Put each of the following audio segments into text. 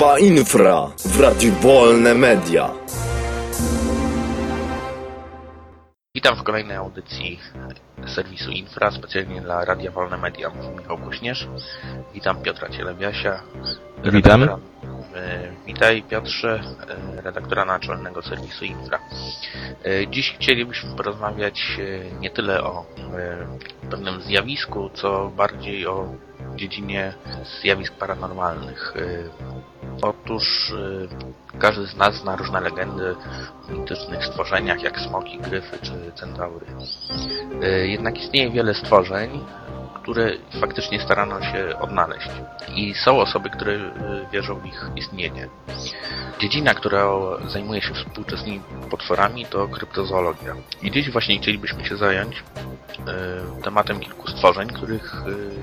Grupa Infra w Radiu Wolne Media. Witam w kolejnej audycji serwisu Infra, specjalnie dla Radia Wolne Media. Mówi Michał Kuśnierz. Witam Piotra Cielebiasia. Witam. E, Witaj Piotrze, e, redaktora naczelnego serwisu Infra. E, Dziś chcielibyśmy porozmawiać nie tyle o pewnym zjawisku, co bardziej o dziedzinie zjawisk paranormalnych. Otóż każdy z nas zna różne legendy o mitycznych stworzeniach, jak smoki, gryfy czy centaury. Jednak istnieje wiele stworzeń, które faktycznie starano się odnaleźć. I są osoby, które e, wierzą w ich istnienie. Dziedzina, która zajmuje się współczesnymi potworami, to kryptozoologia. I dziś właśnie chcielibyśmy się zająć e, tematem kilku stworzeń, których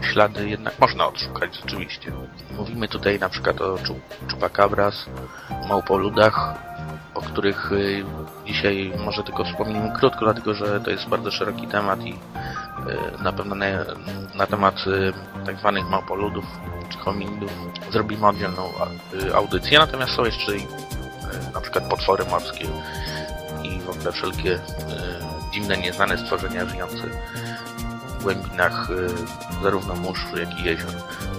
e, ślady jednak można odszukać rzeczywiście. Mówimy tutaj na przykład o czu- chupacabras, małpoludach, o których y, dzisiaj może tylko wspomnimy krótko, dlatego że to jest bardzo szeroki temat i y, na pewno na, na temat y, tak zwanych małpoludów czy hominidów zrobimy oddzielną y, audycję, natomiast są jeszcze y, na przykład potwory morskie i w ogóle wszelkie dziwne, nieznane stworzenia żyjące w głębinach zarówno mórz, jak i jezior.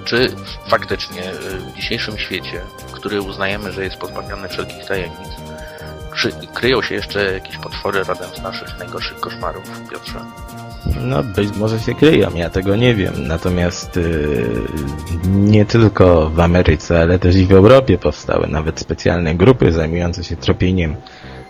Czy faktycznie w dzisiejszym świecie, który uznajemy, że jest pozbawiony wszelkich tajemnic, czy kryją się jeszcze jakieś potwory rodem z naszych najgorszych koszmarów, Piotrze? No, być może się kryją, ja tego nie wiem. Natomiast yy, nie tylko w Ameryce, ale też i w Europie powstały nawet specjalne grupy zajmujące się tropieniem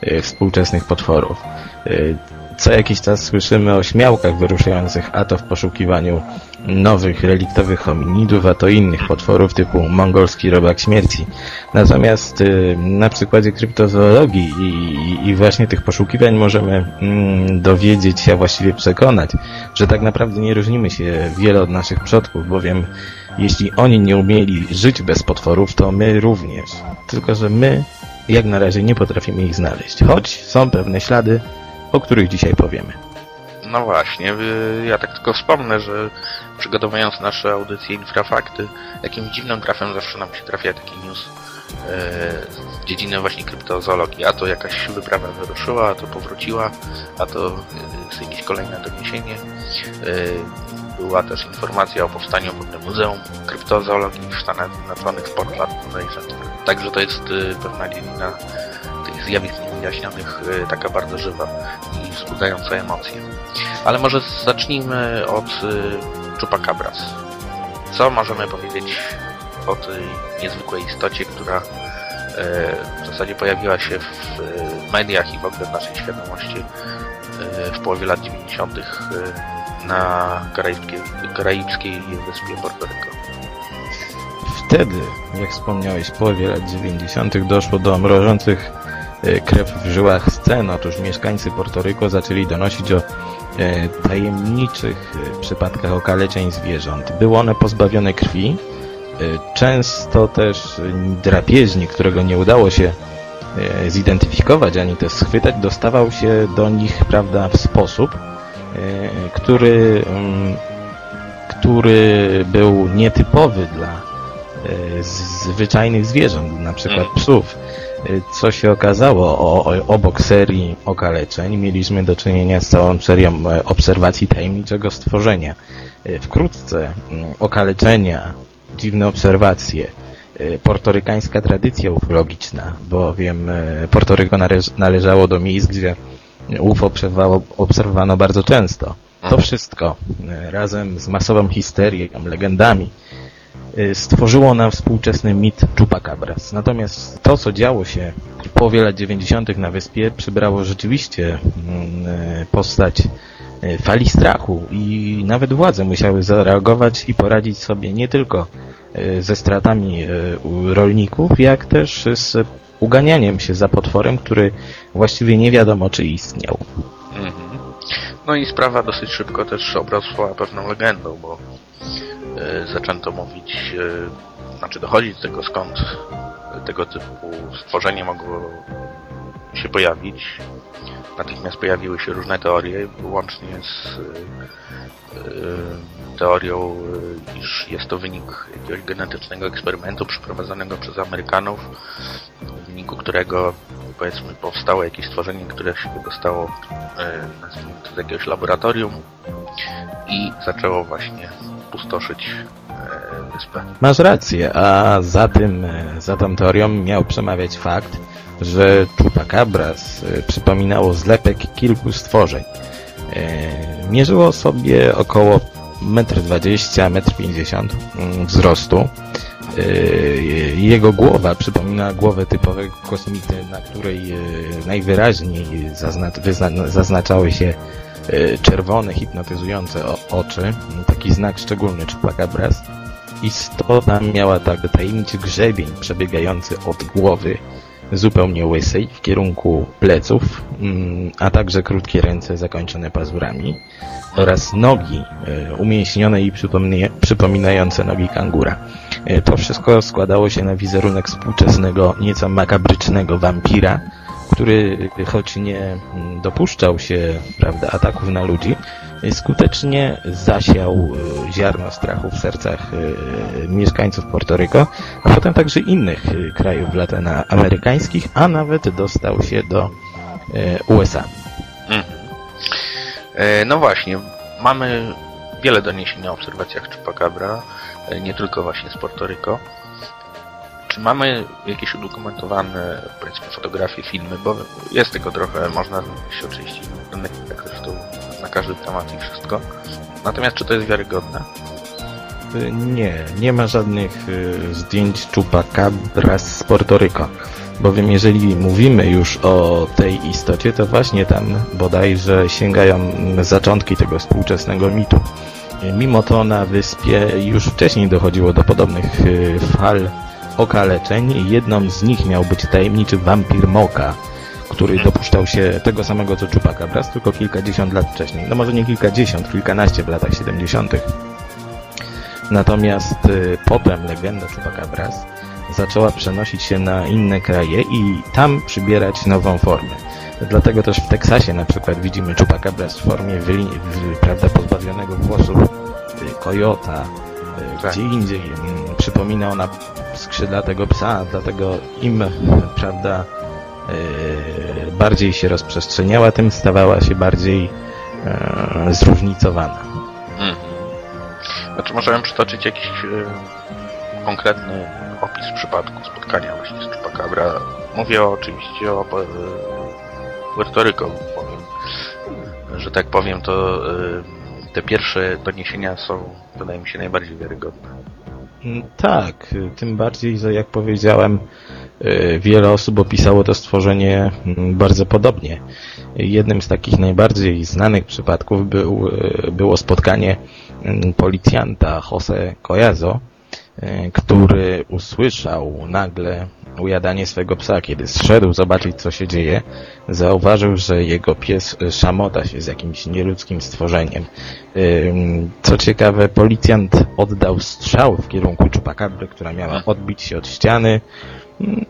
yy, współczesnych potworów. Yy, co jakiś czas słyszymy o śmiałkach wyruszających a to w poszukiwaniu nowych reliktowych hominidów, a to innych potworów typu mongolski robak śmierci. Natomiast yy, na przykładzie kryptozoologii i, i, i właśnie tych poszukiwań możemy mm, dowiedzieć się, a właściwie przekonać, że tak naprawdę nie różnimy się wiele od naszych przodków, bowiem jeśli oni nie umieli żyć bez potworów, to my również. Tylko, że my jak na razie nie potrafimy ich znaleźć, choć są pewne ślady, o których dzisiaj powiemy. No właśnie, y, ja tak tylko wspomnę, że przygotowując nasze audycje Infrafakty, jakimś dziwnym trafem zawsze nam się trafia taki news e, z dziedziny właśnie kryptozoologii. A to jakaś wyprawa wyruszyła, a to powróciła, a to e, jest jakieś kolejne doniesienie. Była też informacja o powstaniu w Muzeum Kryptozoologii w Stanach Zjednoczonych w Portland. Także to jest pewna dziedzina tych zjawisk niewyjaśnionych e, taka bardzo żywa i wzbudzająca emocje. Ale może zacznijmy od y, Chupacabras. Co możemy powiedzieć o tej niezwykłej istocie, która y, w zasadzie pojawiła się w y, mediach i w ogóle w naszej świadomości y, w połowie lat 90. Y, na karaibskiej, karaibskiej wyspie Puerto Rico. Wtedy, jak wspomniałeś, w połowie lat 90. doszło do mrożących krew w żyłach scen. Otóż mieszkańcy Portoryko zaczęli donosić o e, tajemniczych e, przypadkach okaleczeń zwierząt. Były one pozbawione krwi. E, Często też drapieżnik, którego nie udało się zidentyfikować ani też schwytać, dostawał się do nich, prawda, w sposób, który, mm, który był nietypowy dla zwyczajnych zwierząt, na przykład Mm. psów. E, Co się okazało, o, o, obok serii okaleczeń mieliśmy do czynienia z całą serią e, obserwacji tajemniczego stworzenia. E, Wkrótce mm, okaleczenia, dziwne obserwacje, e, portorykańska tradycja ufologiczna, bowiem e, Portoryko należ- należało do miejsc, gdzie UFO obserwowano bardzo często. To Mhm. wszystko e, razem z masową histerią, legendami y, stworzyło nam współczesny mit Chupacabras. Natomiast to, co działo się w połowie lat 90. na wyspie, przybrało rzeczywiście mm, y, postać y, fali strachu i nawet władze musiały zareagować i poradzić sobie nie tylko y, ze stratami y, rolników, jak też z uganianiem się za potworem, który właściwie nie wiadomo, czy istniał. Mhm. No i sprawa dosyć szybko też obrosła pewną legendą, bo e, zaczęto mówić, e, znaczy dochodzić do tego skąd tego typu stworzenie mogło się pojawić. Natychmiast pojawiły się różne teorie, łącznie z teorią, iż jest to wynik jakiegoś genetycznego eksperymentu przeprowadzonego przez Amerykanów, w wyniku którego powiedzmy powstało jakieś stworzenie, które się dostało to z jakiegoś laboratorium i zaczęło właśnie pustoszyć wyspę. Masz rację, a za tym, za tą teorią miał przemawiać fakt, że Chupacabras przypominało zlepek kilku stworzeń. Mierzyło sobie około 1,20 m, 1,50 m wzrostu. Jego głowa przypomina głowę typowego kosmity, na której najwyraźniej zaznaczały się czerwone, hipnotyzujące oczy. Taki znak szczególny Chupacabras. Istota miała tak tajemniczy grzebień przebiegający od głowy zupełnie łysej w kierunku pleców, a także krótkie ręce zakończone pazurami oraz nogi umięśnione i przypominające nogi kangura. To wszystko składało się na wizerunek współczesnego, nieco makabrycznego wampira, który choć nie dopuszczał się prawda, ataków na ludzi, skutecznie zasiał ziarno strachu w sercach mieszkańców Portoryko, a potem także innych krajów latynoamerykańskich, a nawet dostał się do USA. Mhm. No właśnie, mamy wiele doniesień o obserwacjach Chupacabra, nie tylko właśnie z Portoryko. Czy mamy jakieś udokumentowane, powiedzmy, fotografie, filmy, bo jest tego trochę, można znaleźć oczywiście jak na każdy temat i wszystko. Natomiast czy to jest wiarygodne? Nie, nie ma żadnych zdjęć Chupacabra z Portoryko. Bowiem jeżeli mówimy już o tej istocie, to właśnie tam bodajże sięgają zaczątki tego współczesnego mitu. Mimo to na wyspie już wcześniej dochodziło do podobnych fal okaleczeń. Jedną z nich miał być tajemniczy wampir Moka, który dopuszczał się tego samego co Chupacabras, tylko kilkadziesiąt lat wcześniej. No może nie kilkadziesiąt, kilkanaście w latach 70. Natomiast y, potem legenda Chupacabras zaczęła przenosić się na inne kraje i tam przybierać nową formę. Dlatego też w Teksasie na przykład widzimy Chupacabras w formie prawda, pozbawionego włosów y, kojota, y, Tak. gdzie indziej mm, przypomina ona skrzydlatego psa, dlatego im, prawda, y, bardziej się rozprzestrzeniała, tym stawała się bardziej e, zróżnicowana. Mhm. Znaczy możemy przytoczyć jakiś e, konkretny opis przypadku spotkania właśnie z Chupacabra. Mówię oczywiście o Puerto Rico, powiem, że tak powiem, to e, te pierwsze doniesienia są, wydaje mi się, najbardziej wiarygodne. Mm, Tak, y, tym bardziej, że jak powiedziałem, y, wiele osób opisało to stworzenie mm, bardzo podobnie. Jednym z takich najbardziej znanych przypadków był, y, było spotkanie mm, policjanta Jose Collazo, y, który usłyszał nagle ujadanie swego psa. Kiedy zszedł zobaczyć, co się dzieje, zauważył, że jego pies szamota się z jakimś nieludzkim stworzeniem. Ym, Co ciekawe, policjant oddał strzał w kierunku Chupacabry, która miała odbić się od ściany mm,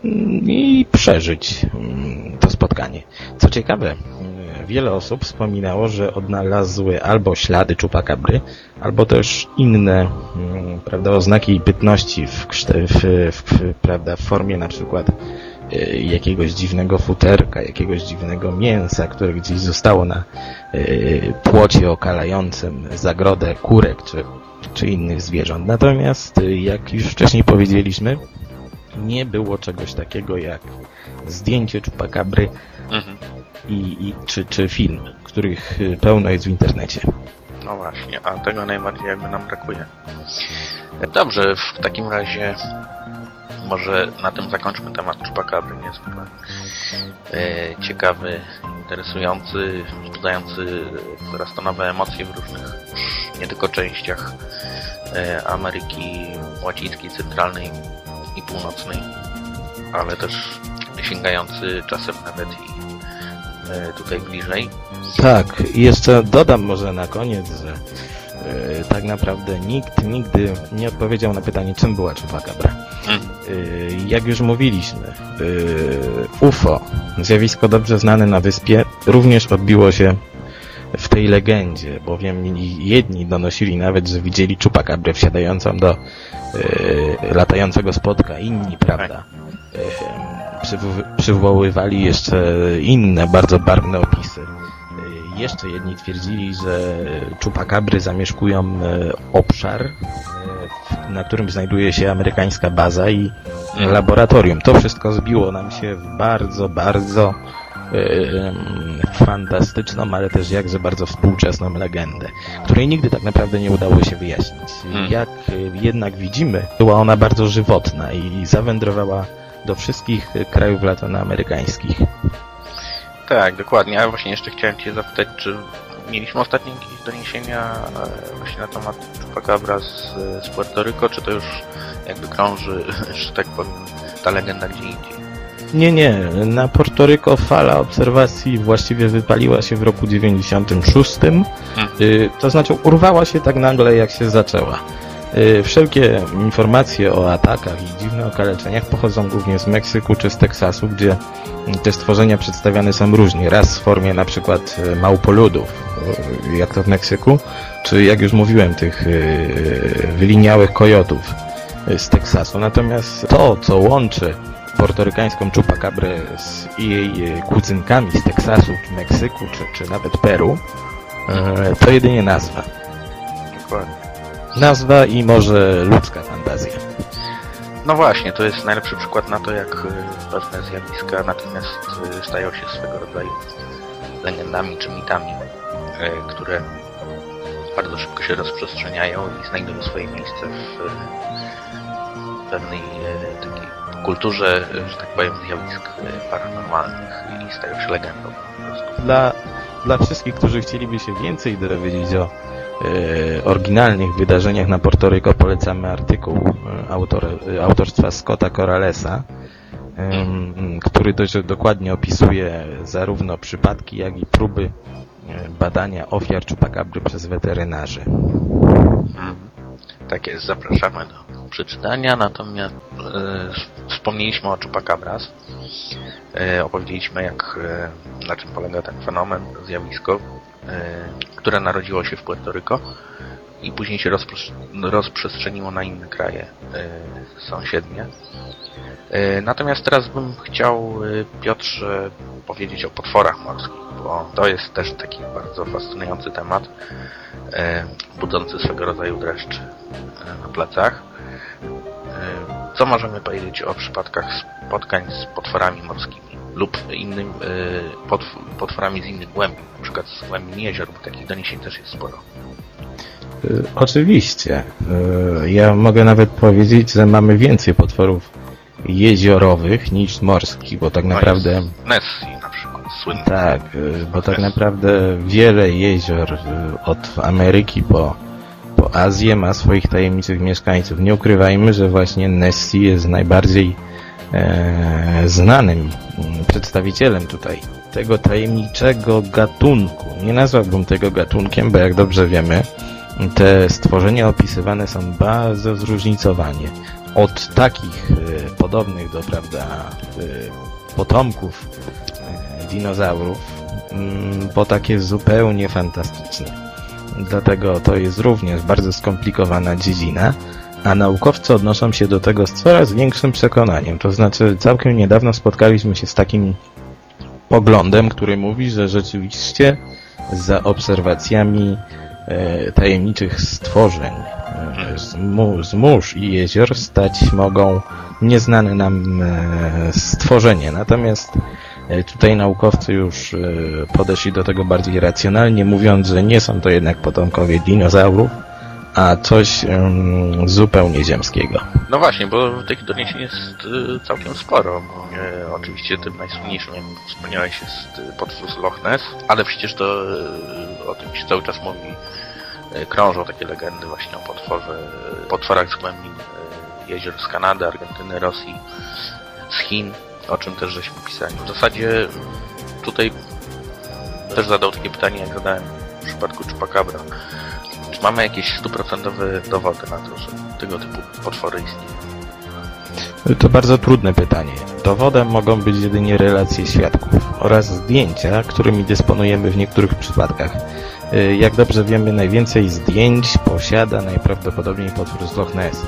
i przeżyć mm, to spotkanie. Co ciekawe, wiele osób wspominało, że odnalazły albo ślady Chupacabry, albo też inne mm, prawda, oznaki bytności w, w, w, prawda, w formie na przykład y, jakiegoś dziwnego futerka, jakiegoś dziwnego mięsa, które gdzieś zostało na y, płocie okalającym zagrodę kurek czy, czy innych zwierząt. Natomiast, y, jak już wcześniej powiedzieliśmy, nie było czegoś takiego jak zdjęcie Chupacabry Mhm. I, i, czy, czy film, których y, pełno jest w internecie. No właśnie, a tego najbardziej jakby nam brakuje. Dobrze, w takim razie może na tym zakończmy temat Chupacabry, niezwykle e, ciekawy, interesujący, wzbudzający coraz to nowe emocje w różnych nie tylko częściach e, Ameryki Łacińskiej, Centralnej i Północnej, ale też sięgający czasem nawet i tutaj bliżej. Tak, jeszcze dodam może na koniec, że e, tak naprawdę nikt nigdy nie odpowiedział na pytanie, czym była Chupacabra. Mm. Y, Jak już mówiliśmy, UFO, zjawisko dobrze znane na wyspie, również odbiło się w tej legendzie, bowiem jedni donosili nawet, że widzieli czupakabrę wsiadającą do latającego spotka, inni, prawda, przywo- przywoływali jeszcze inne, bardzo barwne opisy. Y, Jeszcze jedni twierdzili, że czupakabry zamieszkują e, obszar, e, na którym znajduje się amerykańska baza i laboratorium. To wszystko zbiło nam się w bardzo, bardzo e, fantastyczną, ale też jakże bardzo współczesną legendę, której nigdy tak naprawdę nie udało się wyjaśnić. Hmm. Jak e, jednak widzimy, była ona bardzo żywotna i zawędrowała do wszystkich e, krajów latynoamerykańskich. Tak, dokładnie. A właśnie jeszcze chciałem Cię zapytać, czy mieliśmy ostatnio jakieś doniesienia e, właśnie na temat Chupacabra z, z Puerto Rico, czy to już jakby krąży, że tak powiem, ta legenda gdzie indziej? Nie, nie. Na Portoryko fala obserwacji właściwie wypaliła się w roku 96. Y, To znaczy urwała się tak nagle, jak się zaczęła. Y, Wszelkie informacje o atakach i dziwnych okaleczeniach pochodzą głównie z Meksyku czy z Teksasu, gdzie te stworzenia przedstawiane są różnie. Raz w formie na przykład y, małpoludów, y, jak to w Meksyku, czy jak już mówiłem, tych wyliniałych kojotów z Teksasu. Natomiast to, co łączy portorykańską czupakabrę z jej kuzynkami z Teksasu, czy Meksyku, czy, czy nawet Peru, to jedynie nazwa. Dokładnie. Nazwa i może ludzka fantazja. No właśnie, to jest najlepszy przykład na to, jak pewne zjawiska natychmiast e, stają się swego rodzaju legendami czy mitami, e, które bardzo szybko się rozprzestrzeniają i znajdują swoje miejsce w e, pewnej takiej kulturze, że tak powiem, zjawisk paranormalnych i stają się legendą. Dla, dla wszystkich, którzy chcieliby się więcej dowiedzieć o oryginalnych wydarzeniach na Portoryko, polecamy artykuł e, autor, e, autorstwa Scotta Corralesa, em, który dość dokładnie opisuje zarówno przypadki, jak i próby e, badania ofiar czupakabry przez weterynarzy. Mhm. Tak jest, zapraszamy do przeczytania, natomiast e, wspomnieliśmy o Chupacabras, e, opowiedzieliśmy jak, e, na czym polega ten fenomen, zjawisko, e, które narodziło się w Puerto Rico i później się rozprzes- rozprzestrzeniło na inne kraje e, sąsiednie. E, Natomiast teraz bym chciał, e, Piotrze, powiedzieć o potworach morskich, bo to jest też taki bardzo fascynujący temat, e, budzący swego rodzaju dreszcz e, na plecach. E, Co możemy powiedzieć o przypadkach spotkań z potworami morskimi lub innym e, potw potworami z innych głębin, na przykład z głębin jezior, bo takich doniesień też jest sporo. Y, Oczywiście. Y, Ja mogę nawet powiedzieć, że mamy więcej potworów jeziorowych niż morskich, bo tak No naprawdę Nessie na przykład, słynny. tak, bo tak naprawdę wiele jezior od Ameryki po, po Azję ma swoich tajemniczych mieszkańców. Nie ukrywajmy, że właśnie Nessie jest najbardziej e, znanym mm, przedstawicielem tutaj tego tajemniczego gatunku. Nie nazwałbym tego gatunkiem, bo jak dobrze wiemy, te stworzenia opisywane są bardzo zróżnicowanie. Od takich e, podobnych do, prawda, e, potomków e, dinozaurów, mm, po takie zupełnie fantastyczne. Dlatego to jest również bardzo skomplikowana dziedzina, a naukowcy odnoszą się do tego z coraz większym przekonaniem. To znaczy, całkiem niedawno spotkaliśmy się z takim poglądem, który mówi, że rzeczywiście za obserwacjami e, tajemniczych stworzeń e, z, mu, z mórz i jezior stać mogą nieznane nam e, stworzenia. Natomiast e, tutaj naukowcy już e, podeszli do tego bardziej racjonalnie, mówiąc, że nie są to jednak potomkowie dinozaurów, a coś em, zupełnie ziemskiego. No właśnie, bo tych doniesień jest y, całkiem sporo. E, oczywiście tym najsłynniejszym, jak wspomniałeś, jest y, potwór z Loch Ness, ale przecież to y, o tym się cały czas mówi. Y, krążą takie legendy właśnie o potworze, potworach z głębin y, jezior z Kanady, Argentyny, Rosji, z Chin, o czym też żeśmy pisali. W zasadzie tutaj też zadał takie pytanie, jak zadałem w przypadku Chupacabra. Mamy jakieś stuprocentowe dowody na to, że tego typu potwory istnieją? To bardzo trudne pytanie. Dowodem mogą być jedynie relacje świadków oraz zdjęcia, którymi dysponujemy w niektórych przypadkach. Y, Jak dobrze wiemy, najwięcej zdjęć posiada najprawdopodobniej potwór z Loch Ness.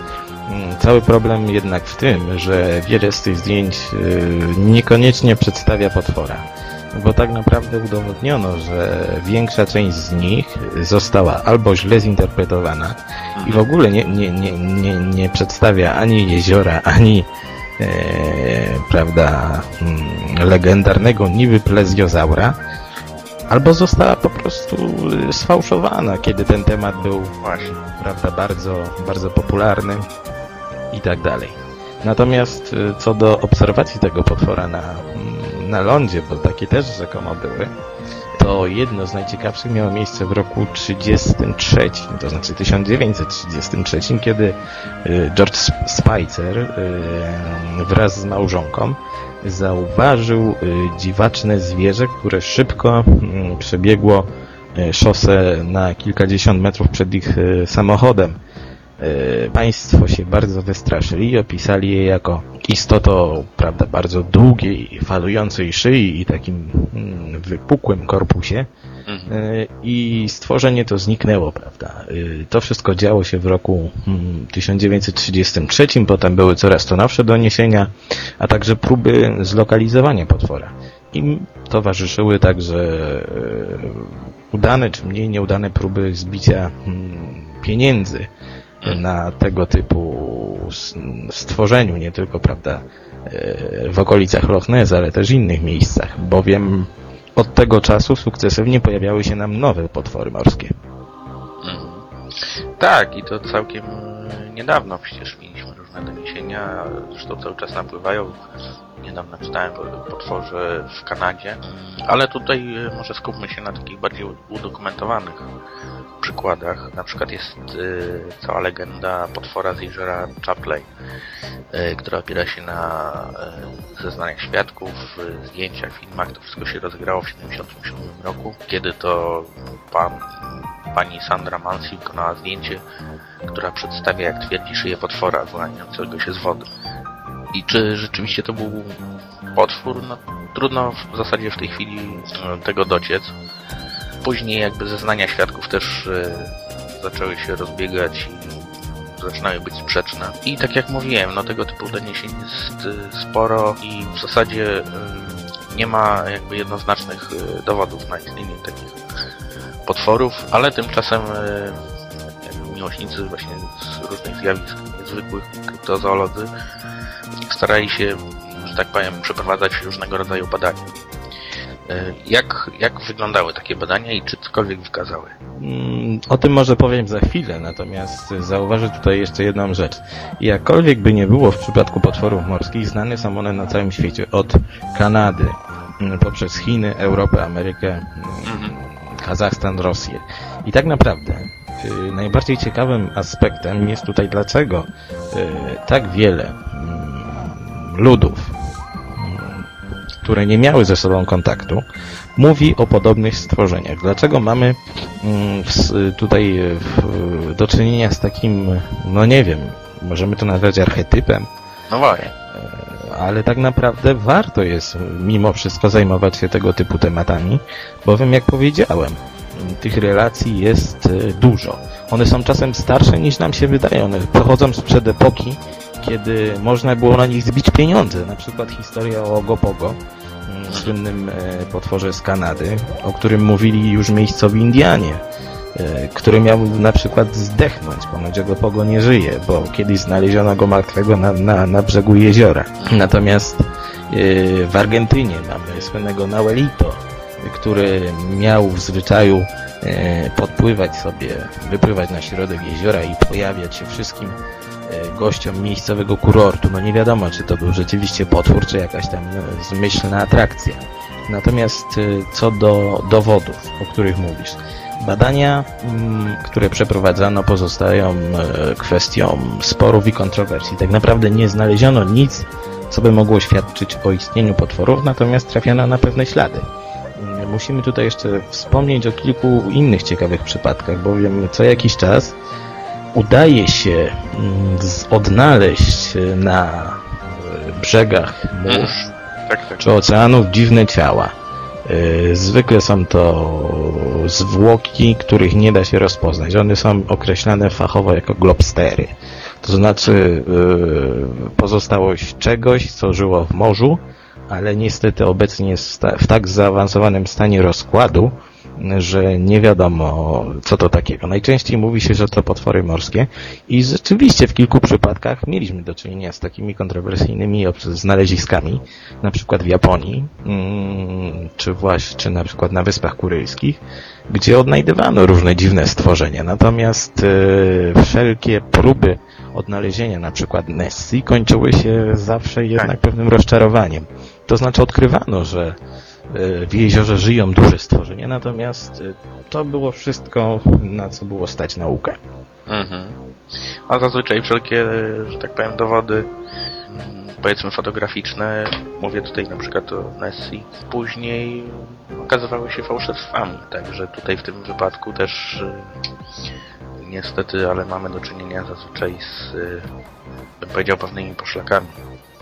Mm, Cały problem jednak w tym, że wiele z tych zdjęć y, niekoniecznie przedstawia potwora. Bo tak naprawdę udowodniono, że większa część z nich została albo źle zinterpretowana i w ogóle nie, nie, nie, nie, nie przedstawia ani jeziora, ani e, prawda, mm, legendarnego niby plezjozaura, albo została po prostu y, sfałszowana, kiedy ten temat był Właśnie. prawda, bardzo, bardzo popularny i tak dalej. Natomiast y, co do obserwacji tego potwora na, mm, na lądzie, bo takie też rzekomo były, to jedno z najciekawszych miało miejsce w roku 33, to znaczy 1933, kiedy y, George Sp- Spicer y, wraz z małżonką zauważył y, dziwaczne zwierzę, które szybko mm, przebiegło szosę na kilkadziesiąt metrów przed ich samochodem. Y, Państwo się bardzo wystraszyli i opisali je jako istotą, prawda, bardzo długiej, falującej szyi i takim mm, wypukłym korpusie. Mhm. Y, I stworzenie to zniknęło, prawda. Y, To wszystko działo się w roku mm, 1933, potem były coraz to nowsze doniesienia, a także próby zlokalizowania potwora. Im towarzyszyły także udane czy mniej nieudane próby zbicia mm, pieniędzy na tego typu stworzeniu, nie tylko, prawda, y, w okolicach Loch Ness, ale też innych miejscach, bowiem od tego czasu sukcesywnie pojawiały się nam nowe potwory morskie. Mhm. Tak, i to całkiem e, niedawno przecież mieliśmy różne doniesienia, zresztą cały czas napływają. Niedawno czytałem o potworze w Kanadzie, ale tutaj e, może skupmy się na takich bardziej udokumentowanych przykładach. Na przykład jest e, cała legenda potwora z jeziora Chapley, e, która opiera się na zeznaniach świadków, zdjęciach, filmach. To wszystko się rozegrało w 1977 roku, kiedy to pan pani Sandra Mansi wykonała zdjęcie, która przedstawia, jak twierdzi, szyję potwora wyłaniającego się z wody. I czy rzeczywiście to był potwór? No, trudno w zasadzie w tej chwili e, tego dociec. Później jakby zeznania świadków też e, zaczęły się rozbiegać i zaczynały być sprzeczne. I tak jak mówiłem, no tego typu doniesień jest e, sporo i w zasadzie nie ma jakby jednoznacznych dowodów na istnienie takich potworów, ale tymczasem miłośnicy właśnie z różnych zjawisk niezwykłych, kryptozoolodzy starali się, że tak powiem, przeprowadzać różnego rodzaju badania. E, Jak, jak wyglądały takie badania i czy cokolwiek wykazały? Mm, O tym może powiem za chwilę, natomiast zauważę tutaj jeszcze jedną rzecz. Jakkolwiek by nie było w przypadku potworów morskich, znane są one na całym świecie. Od Kanady, mm, poprzez Chiny, Europę, Amerykę, mm, Kazachstan, Rosję. I tak naprawdę najbardziej ciekawym aspektem jest tutaj dlaczego y, tak wiele mm, ludów, mm, które nie miały ze sobą kontaktu, mówi o podobnych stworzeniach. Dlaczego mamy mm, tutaj w, do czynienia z takim, no nie wiem, możemy to nazwać archetypem, No właśnie. ale tak naprawdę warto jest mimo wszystko zajmować się tego typu tematami, bowiem jak powiedziałem, tych relacji jest e, dużo. One są czasem starsze niż nam się wydaje. One pochodzą sprzed epoki, kiedy można było na nich zbić pieniądze. Na przykład historia o Ogopogo, mm, słynnym e, potworze z Kanady, o którym mówili już miejscowi Indianie, e, który miał na przykład zdechnąć, ponoć Ogopogo nie żyje, bo kiedyś znaleziono go martwego na, na, na brzegu jeziora. Natomiast w Argentynie mamy słynnego Nauelito, który miał w zwyczaju e, podpływać sobie, wypływać na środek jeziora i pojawiać się wszystkim e, gościom miejscowego kurortu. No nie wiadomo, czy to był rzeczywiście potwór, czy jakaś tam e, zmyślna atrakcja. Natomiast e, co do dowodów, o których mówisz, badania, mm, które przeprowadzano, pozostają kwestią sporów i kontrowersji. Tak naprawdę nie znaleziono nic, co by mogło świadczyć o istnieniu potworów, natomiast trafiono na pewne ślady. Mm, Musimy tutaj jeszcze wspomnieć o kilku innych ciekawych przypadkach, bowiem co jakiś czas udaje się mm, odnaleźć e, na brzegach mórz Tak, tak. czy oceanów dziwne ciała. Y, Zwykle są to zwłoki, których nie da się rozpoznać. One są określane fachowo jako globstery. To znaczy y, pozostałość czegoś, co żyło w morzu, ale niestety obecnie jest w tak zaawansowanym stanie rozkładu, że nie wiadomo co to takiego. Najczęściej mówi się, że to potwory morskie i rzeczywiście w kilku przypadkach mieliśmy do czynienia z takimi kontrowersyjnymi znaleziskami, na przykład w Japonii, mm, czy właśnie, czy na przykład na Wyspach Kurylskich, gdzie odnajdywano różne dziwne stworzenia. Natomiast e, wszelkie próby odnalezienia na przykład Nessie kończyły się zawsze jednak pewnym rozczarowaniem. To znaczy odkrywano, że e, w jeziorze żyją duże stworzenia, natomiast e, to było wszystko, na co było stać naukę. Mhm. A zazwyczaj wszelkie, że tak powiem, dowody, mm, powiedzmy fotograficzne, mówię tutaj na przykład o Nessie, później okazywały się fałszerstwami, także tutaj w tym wypadku też niestety, ale mamy do czynienia zazwyczaj z, y, bym powiedział, pewnymi poszlakami,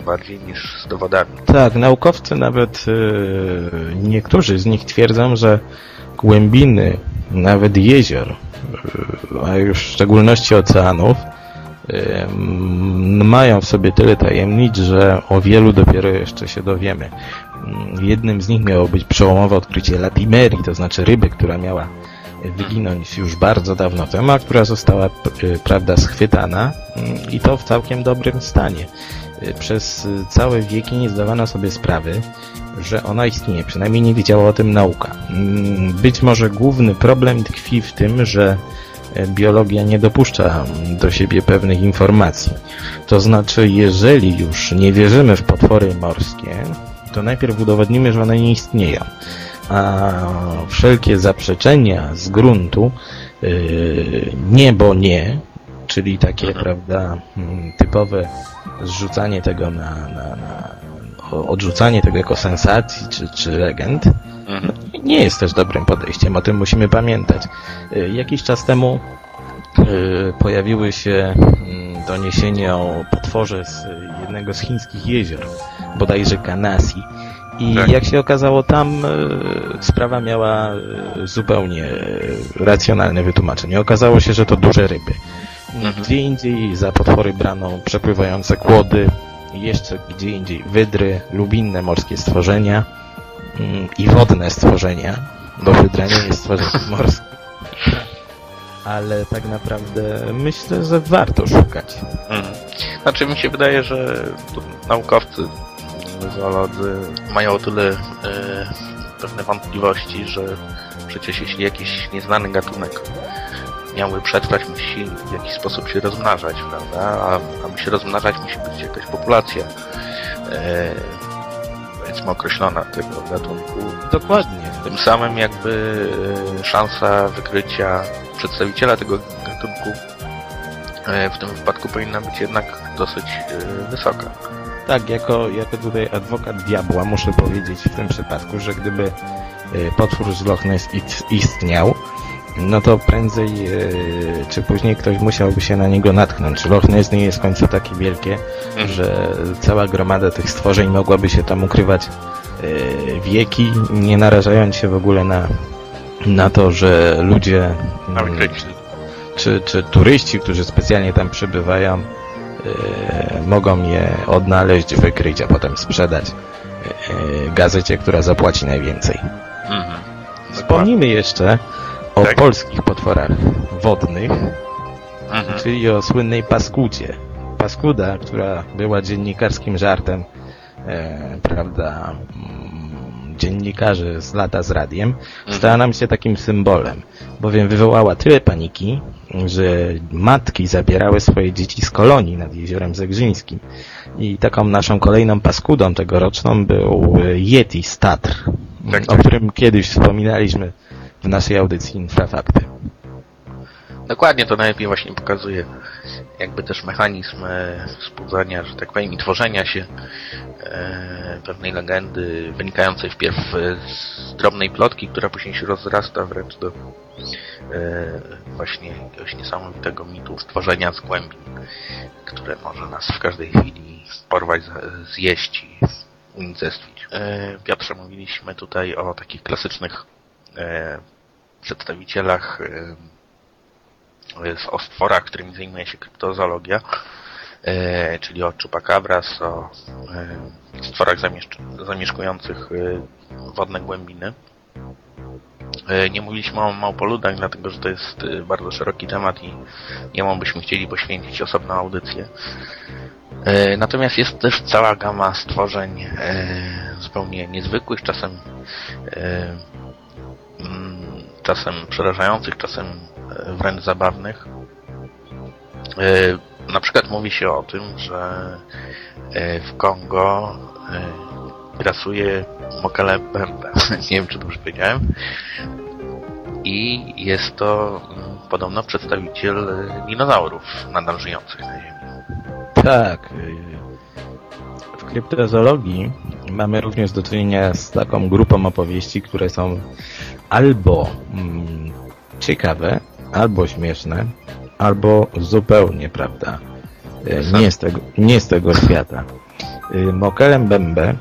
bardziej niż z dowodami. Tak, naukowcy nawet e, niektórzy z nich twierdzą, że głębiny nawet jezior, e, a już w szczególności oceanów, m, mają w sobie tyle tajemnic, że o wielu dopiero jeszcze się dowiemy. Mm, Jednym z nich miało być przełomowe odkrycie latimerii, to znaczy ryby, która miała wyginąć już bardzo dawno temu, a która została e, prawda schwytana mm, i to w całkiem dobrym stanie. E, Przez całe wieki nie zdawano sobie sprawy, że ona istnieje, przynajmniej nie wiedziała o tym nauka. Mm, Być może główny problem tkwi w tym, że e, biologia nie dopuszcza do siebie pewnych informacji. To znaczy, jeżeli już nie wierzymy w potwory morskie, to najpierw udowodnimy, że one nie istnieją. A wszelkie zaprzeczenia z gruntu yy, nie, bo nie, czyli takie, prawda, mm, typowe zrzucanie tego na, na, na odrzucanie tego jako sensacji czy, czy legend, Mhm. nie jest też dobrym podejściem, o tym musimy pamiętać. Y, Jakiś czas temu y, pojawiły się mm, doniesienia o potworze z y, jednego z chińskich jezior, bodajże Ganasi. I Tak. jak się okazało, tam y, sprawa miała y, zupełnie y, racjonalne wytłumaczenie. Okazało się, że to duże ryby. Mhm. Gdzie indziej za potwory brano przepływające kłody, jeszcze gdzie indziej wydry lub inne morskie stworzenia mm, i wodne stworzenia, bo wydra nie jest stworzeniem morskim. Ale tak naprawdę myślę, że warto szukać. Mhm. Znaczy mi się wydaje, że naukowcy, zoolodzy mają o tyle e, pewne wątpliwości, że przecież jeśli jakiś nieznany gatunek miałby przetrwać, musi w jakiś sposób się rozmnażać, prawda? A aby się rozmnażać musi być jakaś populacja e, powiedzmy określona tego gatunku. Dokładnie. Tym samym jakby e, szansa wykrycia przedstawiciela tego gatunku e, w tym wypadku powinna być jednak dosyć wysoka. Tak, jako, jako tutaj adwokat diabła muszę powiedzieć w tym przypadku, że gdyby y, potwór z Loch Ness ist- istniał, no to prędzej y, czy później ktoś musiałby się na niego natknąć. Loch Ness nie jest w końcu takie wielkie, że cała gromada tych stworzeń mogłaby się tam ukrywać y, wieki, nie narażając się w ogóle na, na to, że ludzie mm, czy, czy turyści, którzy specjalnie tam przybywają, e, mogą je odnaleźć, wykryć, a potem sprzedać e, gazecie, która zapłaci najwięcej. Mhm. Wspomnimy jeszcze o Tak. polskich potworach wodnych, Mhm. czyli o słynnej paskudzie. Paskuda, która była dziennikarskim żartem, e, prawda, dziennikarzy z lata z radiem, stała nam się takim symbolem, bowiem wywołała tyle paniki, że matki zabierały swoje dzieci z kolonii nad jeziorem Zegrzyńskim. I taką naszą kolejną paskudą tegoroczną był e, Yeti z Tatr, Tak, o tak. którym kiedyś wspominaliśmy w naszej audycji Infrafakty. Dokładnie to najlepiej właśnie pokazuje jakby też mechanizm e, wzbudzania, że tak powiem, i tworzenia się e, pewnej legendy wynikającej wpierw e, z drobnej plotki, która później się rozrasta wręcz do e, właśnie jakiegoś niesamowitego mitu stworzenia z głębin, które może nas w każdej chwili porwać, zjeść i unicestwić. Piotrze, mówiliśmy tutaj o takich klasycznych przedstawicielach o stworach, którymi zajmuje się kryptozoologia, czyli o chupacabras, o stworach zamieszkujących wodne głębiny. E, nie mówiliśmy o małpoludach, dlatego że to jest e, bardzo szeroki temat i jemu byśmy chcieli poświęcić osobną audycję. E, natomiast jest też cała gama stworzeń zupełnie niezwykłych, czasem czasem przerażających, czasem wręcz zabawnych. Na przykład mówi się o tym, że w Kongo grasuje Mokale Bembe. Nie wiem, czy dobrze powiedziałem. I jest to mm, podobno przedstawiciel dinozaurów nadal żyjących na Ziemi. Tak. W kryptozoologii mamy również do czynienia z taką grupą opowieści, które są albo mm, ciekawe, albo śmieszne, albo zupełnie, prawda, nie z tego, nie z tego świata. Mokelem Bembe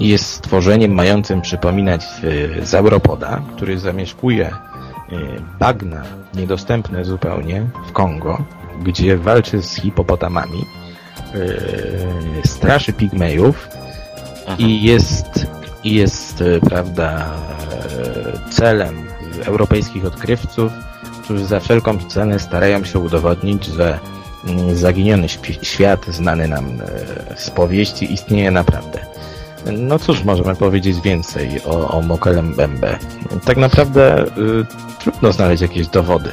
jest stworzeniem mającym przypominać e, zauropoda, który zamieszkuje e, bagna niedostępne zupełnie w Kongo, gdzie walczy z hipopotamami, e, straszy pigmejów i jest, i jest prawda, celem europejskich odkrywców, którzy za wszelką cenę starają się udowodnić, że mm, zaginiony świat znany nam z powieści istnieje naprawdę. No cóż, możemy powiedzieć więcej o, o Mokelem Bembe. Tak naprawdę y, trudno znaleźć jakieś dowody.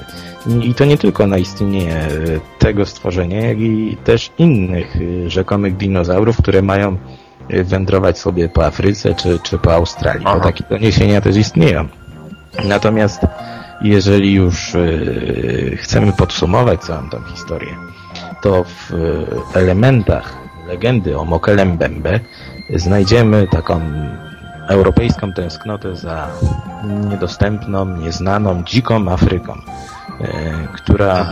I to nie tylko na istnienie y, tego stworzenia, jak i też innych rzekomych dinozaurów, które mają wędrować sobie po Afryce czy, czy po Australii, Aha. bo takie doniesienia też istnieją. Natomiast jeżeli już y, chcemy podsumować całą tą historię, to w y, elementach legendy o Mokelem Bembe znajdziemy taką europejską tęsknotę za niedostępną, nieznaną, dziką Afryką, e, która,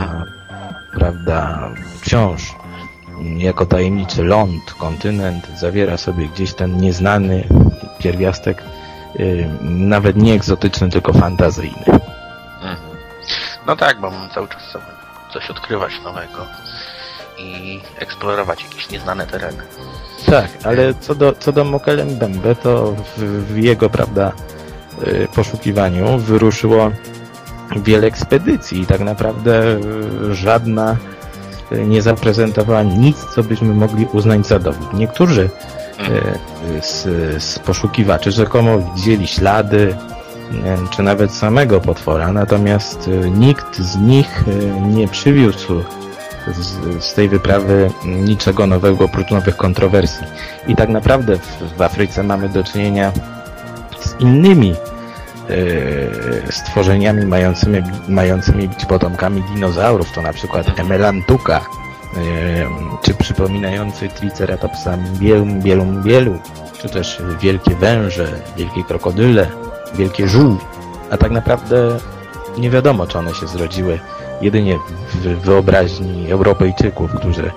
prawda, wciąż jako tajemniczy ląd, kontynent zawiera sobie gdzieś ten nieznany pierwiastek, nawet nie egzotyczny, tylko fantazyjny. No tak, bo cały czas coś odkrywać nowego i eksplorować jakieś nieznane tereny. Tak, ale co do, co do Mokelem Bembe, to w, w jego, prawda, y, poszukiwaniu wyruszyło wiele ekspedycji i tak naprawdę y, żadna y, nie zaprezentowała nic, co byśmy mogli uznać za dowód. Niektórzy z, z poszukiwaczy rzekomo widzieli ślady, czy nawet samego potwora, natomiast nikt z nich nie przywiózł z, z, tej wyprawy niczego nowego oprócz nowych kontrowersji. I tak naprawdę w, w Afryce mamy do czynienia z innymi e, stworzeniami mającymi, mającymi być potomkami dinozaurów, to na przykład Emelantuka, czy przypominający Triceratopsa Bielum Bielum Bielu, czy też wielkie węże, wielkie krokodyle, wielkie żółwie. A tak naprawdę nie wiadomo, czy one się zrodziły jedynie w wyobraźni Europejczyków, którzy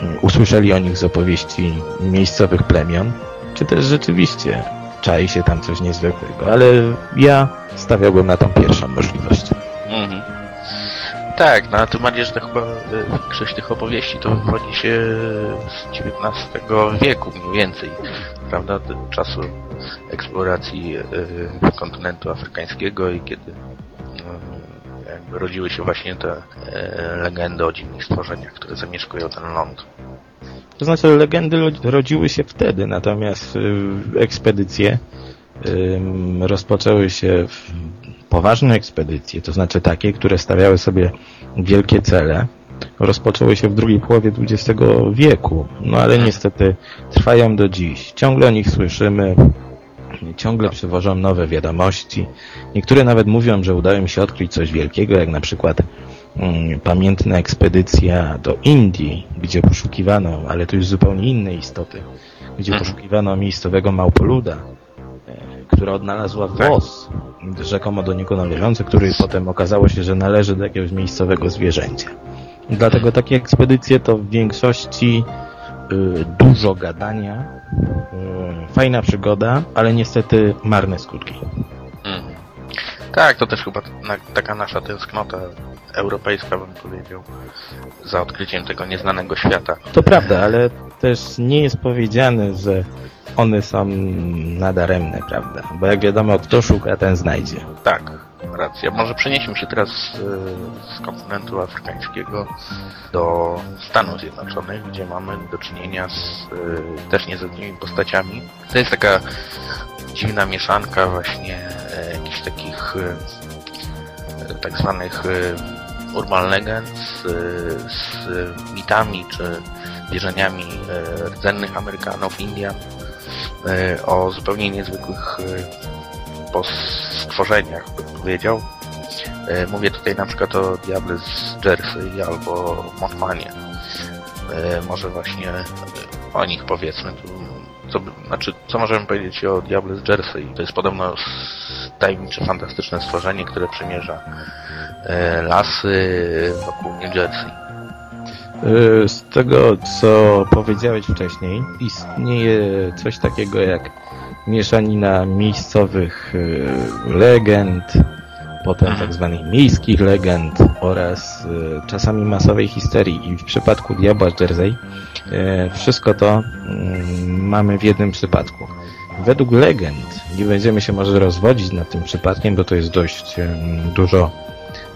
mm, usłyszeli o nich z opowieści miejscowych plemion, czy też rzeczywiście czai się tam coś niezwykłego, ale ja stawiałbym na tą pierwszą możliwość. Mhm. Tak, no a tym bardziej, że to chyba e, większość tych opowieści to wywodzi się z XIX wieku mniej więcej, prawda, czasu eksploracji e, kontynentu afrykańskiego i kiedy jakby rodziły się właśnie te e, legendy o dziwnych stworzeniach, które zamieszkują ten ląd. To znaczy legendy rodziły się wtedy, natomiast ekspedycje rozpoczęły się poważne ekspedycje, to znaczy takie, które stawiały sobie wielkie cele, rozpoczęły się w drugiej połowie XX wieku, no ale niestety trwają do dziś. Ciągle o nich słyszymy, ciągle przywożą nowe wiadomości. Niektóre nawet mówią, że udało im się odkryć coś wielkiego, jak na przykład mm, pamiętna ekspedycja do Indii, gdzie poszukiwano, ale to już zupełnie inne istoty, gdzie mhm. poszukiwano miejscowego małpoluda, która odnalazła tak. włos rzekomo do niego należący, który potem okazało się, że należy do jakiegoś miejscowego zwierzęcia. Dlatego takie ekspedycje to w większości y, dużo gadania, y, fajna przygoda, ale niestety marne skutki. Mhm. Tak, to też chyba na, taka nasza tęsknota europejska, bym powiedział, za odkryciem tego nieznanego świata. To prawda, ale też nie jest powiedziane, że one są nadaremne, prawda? Bo jak wiadomo, kto szuka, ten znajdzie. Tak, racja. Może przenieśmy się teraz y, z kontynentu afrykańskiego do Stanów Zjednoczonych, gdzie mamy do czynienia z y, też niezwykłymi postaciami. To jest taka dziwna mieszanka właśnie y, jakichś takich tak zwanych urban legend z, z mitami czy wierzeniami rdzennych Amerykanów, Indian o zupełnie niezwykłych po stworzeniach, bym powiedział. E, Mówię tutaj na przykład o Diable z Jersey albo Mothmanie. E, Może właśnie e, o nich powiedzmy. Co, znaczy, co możemy powiedzieć o Diable z Jersey? To jest podobno tajemnicze, fantastyczne stworzenie, które przemierza e, lasy wokół New Jersey. Y, Z tego, co powiedziałeś wcześniej, istnieje coś takiego jak mieszanina miejscowych y, legend, potem tak zwanych miejskich legend oraz y, czasami masowej histerii. I w przypadku Diabła Jersey wszystko to mamy w jednym przypadku. Według legend, nie będziemy się może rozwodzić nad tym przypadkiem, bo to jest dość dużo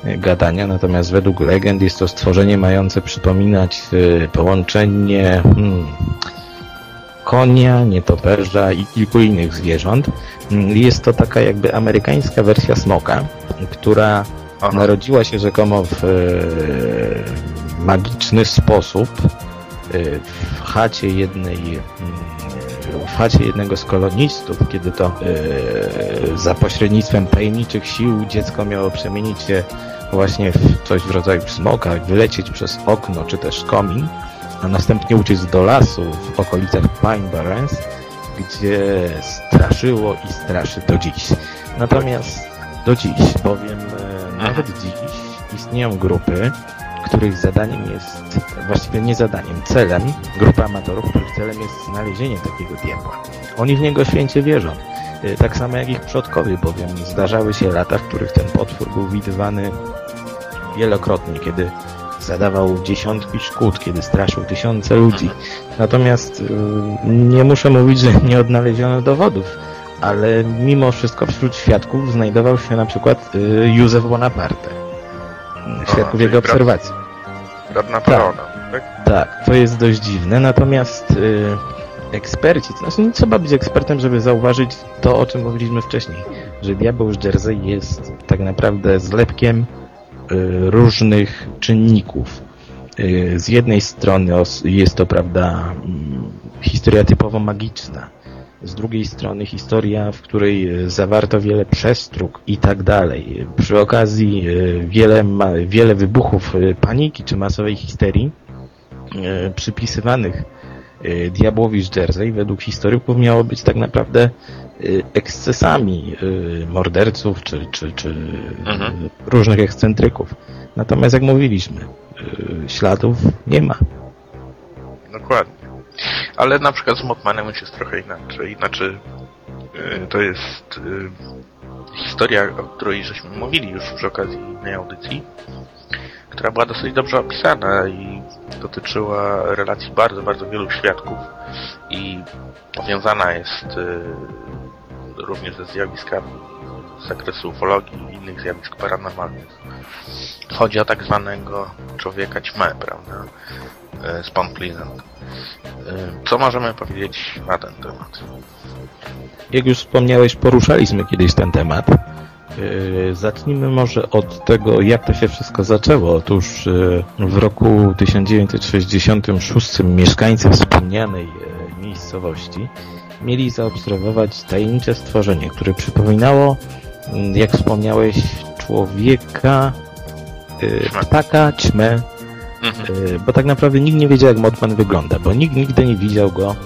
gadania, natomiast według legend jest to stworzenie mające przypominać e, połączenie hmm, konia, nietoperza i kilku innych zwierząt. Mm, Jest to taka jakby amerykańska wersja smoka, która Aha. narodziła się rzekomo w e, magiczny sposób w chacie jednej mm, w chacie jednego z kolonistów, kiedy to e, za pośrednictwem tajemniczych sił dziecko miało przemienić się właśnie w coś w rodzaju smoka, wylecieć przez okno czy też komin, a następnie uciec do lasu w okolicach Pine Barrens, gdzie straszyło i straszy do dziś. Natomiast do dziś, bowiem e, nawet dziś istnieją grupy, których zadaniem jest, właściwie nie zadaniem, celem, grupa amatorów, których celem jest znalezienie takiego diabła. Oni w niego święcie wierzą. E, Tak samo jak ich przodkowie, bowiem zdarzały się lata, w których ten potwór był widywany wielokrotnie, kiedy zadawał dziesiątki szkód, kiedy straszył tysiące ludzi. Natomiast y, nie muszę mówić, że nie odnaleziono dowodów, ale mimo wszystko wśród świadków znajdował się na przykład y, Józef Bonaparte. Świadków jego obserwacji. Brat Napoleona, tak? Tak, to jest dość dziwne, natomiast y, eksperci, to znaczy nie trzeba być ekspertem, żeby zauważyć to, o czym mówiliśmy wcześniej, że diabeł z Jersey jest tak naprawdę zlepkiem y, różnych czynników. Y, z jednej strony jest to, prawda, mm, historia typowo magiczna, z drugiej strony historia, w której y, zawarto wiele przestróg i tak dalej. Przy okazji y, wiele, wiele wybuchów y, paniki czy masowej histerii e, przypisywanych e, diabłowi z Jersey według historyków miało być tak naprawdę e, ekscesami e, morderców czy, czy, czy Mhm. różnych ekscentryków. Natomiast jak mówiliśmy, e, śladów nie ma. Dokładnie. Ale na przykład z Mothmanem już jest trochę inaczej. Znaczy, yy, to jest yy, historia, o której żeśmy mówili już przy okazji innej audycji, która była dosyć dobrze opisana i dotyczyła relacji bardzo, bardzo wielu świadków i powiązana jest yy, również ze zjawiskami z zakresu ufologii i innych zjawisk paranormalnych. Chodzi o tak zwanego człowieka ćmę, prawda? Yy, Spawn Pleasant. Yy, Co możemy powiedzieć na ten temat? Jak już wspomniałeś, poruszaliśmy kiedyś ten temat. Yy, Zacznijmy może od tego, jak to się wszystko zaczęło. Otóż w roku 1966 mieszkańcy wspomnianej miejscowości mieli zaobserwować tajemnicze stworzenie, które przypominało, mm, jak wspomniałeś, człowieka, ptaka, ćmę, Mhm. yy, bo tak naprawdę nikt nie wiedział, jak Mothman wygląda, bo nikt nigdy nie widział go,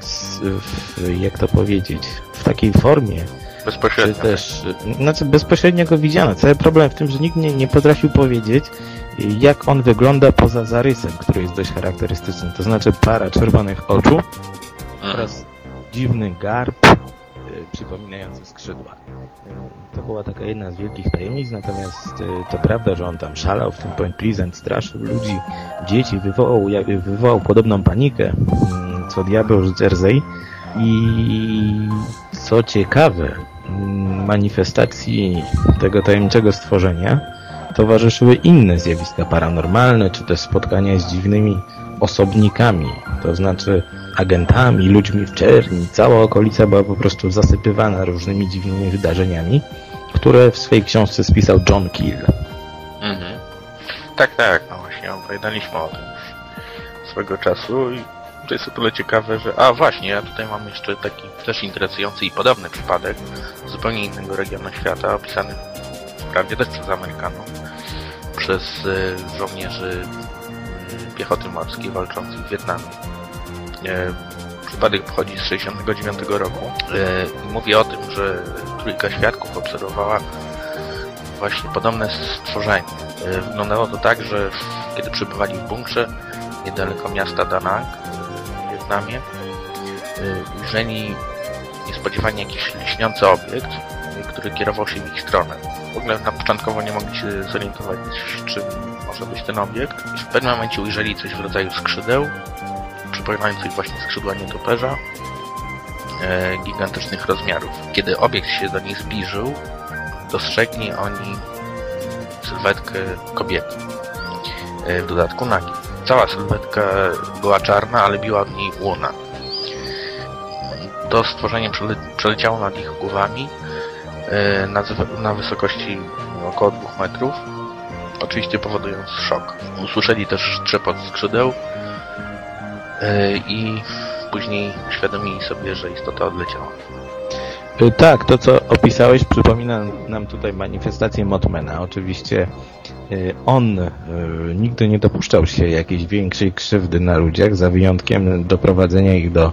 z, w, jak to powiedzieć, w takiej formie, czy Bezpośrednio. też, znaczy bezpośrednio go widziano. Cały problem w tym, że nikt nie, nie potrafił powiedzieć, jak on wygląda poza zarysem, który jest dość charakterystyczny. To znaczy para czerwonych oczu oraz dziwny garb y, przypominający skrzydła. To była taka jedna z wielkich tajemnic, natomiast y, to prawda, że on tam szalał w tym Point Pleasant, straszył ludzi, dzieci, wywołał, wywołał podobną panikę, mm, co diabeł z Jersey. I co ciekawe, mm, manifestacji tego tajemniczego stworzenia towarzyszyły inne zjawiska paranormalne, czy też spotkania z dziwnymi osobnikami, to znaczy agentami, ludźmi w czerni. Cała okolica była po prostu zasypywana różnymi dziwnymi wydarzeniami, które w swojej książce spisał John Keel. Mhm. Tak, tak, no właśnie opowiadaliśmy o tym już swego czasu i to jest o tyle ciekawe, że... A właśnie, ja tutaj mam jeszcze taki też interesujący i podobny przypadek z zupełnie innego regionu świata, opisany wprawdzie też przez Amerykanów, przez e, żołnierzy e, piechoty morskiej walczących w Wietnamie. E, przypadek pochodzi z 69 roku. E, mówi o tym, że trójka świadków obserwowała właśnie podobne stworzenie. E, Wyglądało to tak, że kiedy przebywali w bunkrze niedaleko miasta Da Nang w Wietnamie, ujrzeli niespodziewanie jakiś lśniący obiekt, który kierował się w ich stronę. W ogóle na początkowo nie mogli się zorientować, czym może być ten obiekt. I w pewnym momencie ujrzeli coś w rodzaju skrzydeł, przypominających właśnie skrzydła nietoperza, e, gigantycznych rozmiarów. Kiedy obiekt się do nich zbliżył, dostrzegli oni sylwetkę kobiety. E, W dodatku nagi. Cała sylwetka była czarna, ale biła od niej łuna. To stworzenie przele przeleciało nad ich głowami e, na, na wysokości około 2 metrów, oczywiście powodując szok. Usłyszeli też trzepot skrzydeł i później uświadomili sobie, że istota odleciała. Y, Tak, to co opisałeś przypomina nam tutaj manifestację Motmana. Oczywiście y, on nigdy nie dopuszczał się jakiejś większej krzywdy na ludziach, za wyjątkiem doprowadzenia ich do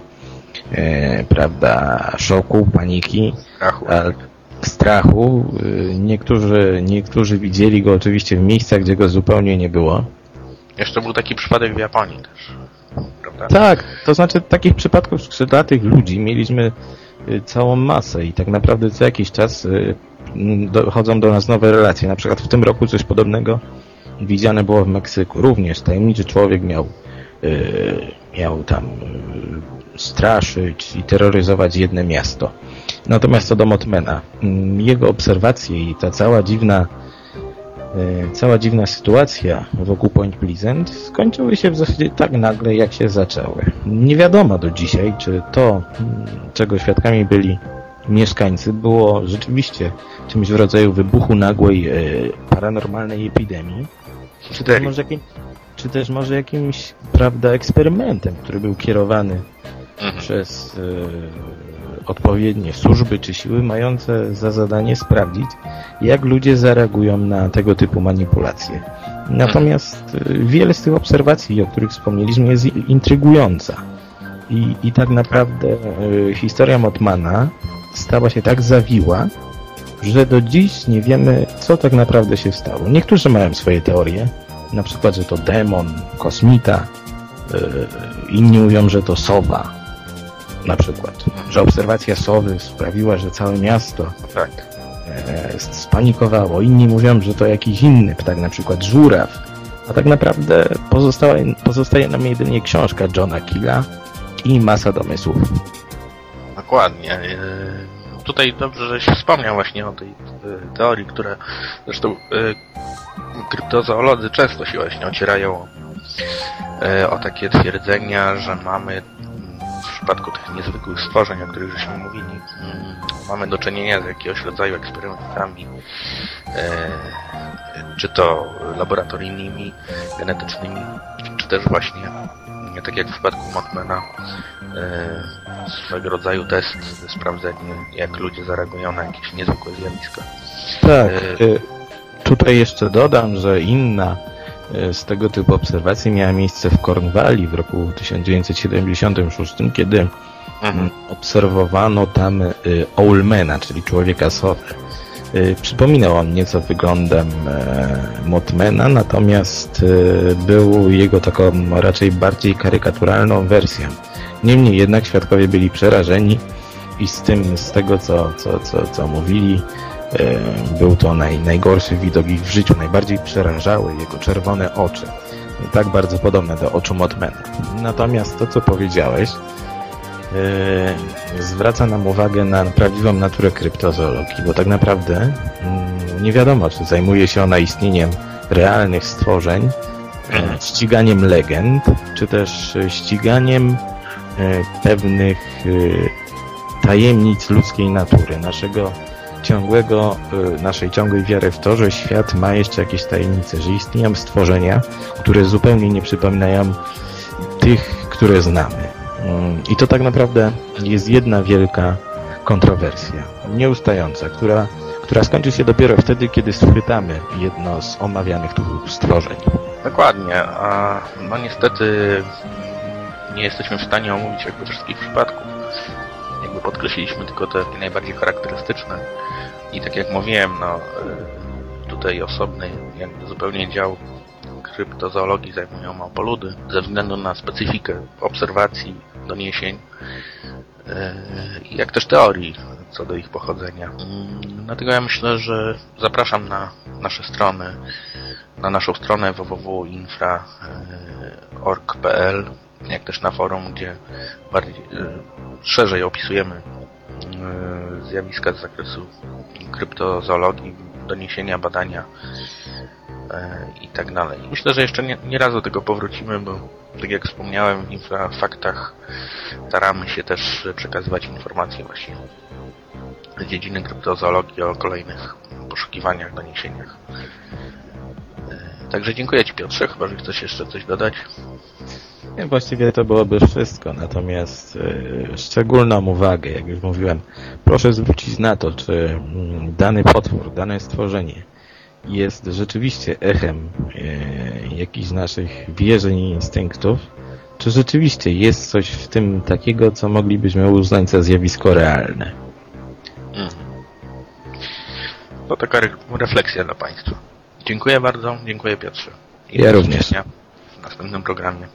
e, prawda, szoku, paniki, Strachu. strachu. Niektórzy, niektórzy widzieli go oczywiście w miejscach, gdzie go zupełnie nie było. Jeszcze był taki przypadek w Japonii też. Prawda? Tak, to znaczy takich przypadków skrzydlatych ludzi mieliśmy y, całą masę i tak naprawdę co jakiś czas y, dochodzą do nas nowe relacje. Na przykład w tym roku coś podobnego widziane było w Meksyku. Również tajemniczy człowiek miał, y, miał tam straszyć i terroryzować jedno miasto. Natomiast co do Motmana, mm, jego obserwacje i ta cała dziwna cała dziwna sytuacja wokół Point Pleasant skończyły się w zasadzie tak nagle, jak się zaczęły. Nie wiadomo do dzisiaj, czy to, mm, czego świadkami byli mieszkańcy, było rzeczywiście czymś w rodzaju wybuchu nagłej e, paranormalnej epidemii, czy też, może jakim, czy też może jakimś, prawda, eksperymentem, który był kierowany Mhm. przez e, odpowiednie służby czy siły mające za zadanie sprawdzić, jak ludzie zareagują na tego typu manipulacje. Natomiast e, wiele z tych obserwacji, o których wspomnieliśmy, jest intrygująca. I, I tak naprawdę e, historia Motmana stała się tak zawiła, że do dziś nie wiemy, co tak naprawdę się stało. Niektórzy mają swoje teorie, na przykład, że to demon, kosmita, e, inni mówią, że to sowa, na przykład, że obserwacja sowy sprawiła, że całe miasto Tak. e, spanikowało. Inni mówią, że to jakiś inny ptak, na przykład żuraw. A tak naprawdę pozostała, pozostaje nam jedynie książka Johna Killa i masa domysłów. Dokładnie. E, Tutaj dobrze, żeś wspomniał właśnie o tej e, teorii, która zresztą kryptozoolodzy często się właśnie ocierają o takie twierdzenia, że mamy przypadku tych niezwykłych stworzeń, o których żeśmy mówili, mm, mamy do czynienia z jakiegoś rodzaju eksperymentami, e, czy to laboratoryjnymi, genetycznymi, czy też właśnie, nie tak jak w przypadku Mothmana, e, swego rodzaju test, sprawdzenie, jak ludzie zareagują na jakieś niezwykłe zjawiska. Tak. E, Tutaj jeszcze dodam, że inna z tego typu obserwacji miała miejsce w Cornwalli w roku 1976, kiedy Mhm. obserwowano tam y, Owlmana, czyli człowieka sowę. Y, Przypominał on nieco wyglądem e, Motmana, natomiast e, był jego taką raczej bardziej karykaturalną wersją. Niemniej jednak świadkowie byli przerażeni i z tym, z tego co, co, co, co mówili, e, był to naj, najgorszy widok ich w życiu. Najbardziej przerażały jego czerwone oczy. Tak bardzo podobne do oczu Motmana. Natomiast to, co powiedziałeś, e, zwraca nam uwagę na prawdziwą naturę kryptozoologii, bo tak naprawdę mm, nie wiadomo, czy zajmuje się ona istnieniem realnych stworzeń, e, ściganiem legend, czy też e, ściganiem e, pewnych e, tajemnic ludzkiej natury, naszego ciągłego, e, naszej ciągłej wiary w to, że świat ma jeszcze jakieś tajemnice, że istnieją stworzenia, które zupełnie nie przypominają tych, które znamy. Mm, I to tak naprawdę jest jedna wielka kontrowersja, nieustająca, która, która skończy się dopiero wtedy, kiedy schwytamy jedno z omawianych tu stworzeń. Dokładnie, a no niestety nie jesteśmy w stanie omówić jakby wszystkich przypadków. Jakby podkreśliliśmy tylko te najbardziej charakterystyczne. I tak jak mówiłem, no tutaj osobny jakby zupełnie dział kryptozoologii zajmują małpoludy ze względu na specyfikę obserwacji, doniesień y, jak też teorii co do ich pochodzenia. Mm, Dlatego ja myślę, że zapraszam na nasze strony, na naszą stronę www.infra.org.pl jak też na forum, gdzie bardziej, y, szerzej opisujemy y, zjawiska z zakresu kryptozoologii, doniesienia, badania y, i tak dalej. Myślę, że jeszcze nie, nie raz do tego powrócimy, bo tak jak wspomniałem, w infrafaktach staramy się też przekazywać informacje właśnie z dziedziny kryptozoologii o kolejnych poszukiwaniach, doniesieniach. Także dziękuję Ci Piotrze, chyba że chcesz jeszcze coś dodać. Właściwie to byłoby wszystko, natomiast e, szczególną uwagę, jak już mówiłem, proszę zwrócić na to, czy mm, dany potwór, dane stworzenie jest rzeczywiście echem e, jakichś naszych wierzeń i instynktów, czy rzeczywiście jest coś w tym takiego, co moglibyśmy uznać za zjawisko realne. Mm. To taka re- refleksja dla Państwa. Dziękuję bardzo, dziękuję Piotrze. I Ja również. W następnym programie.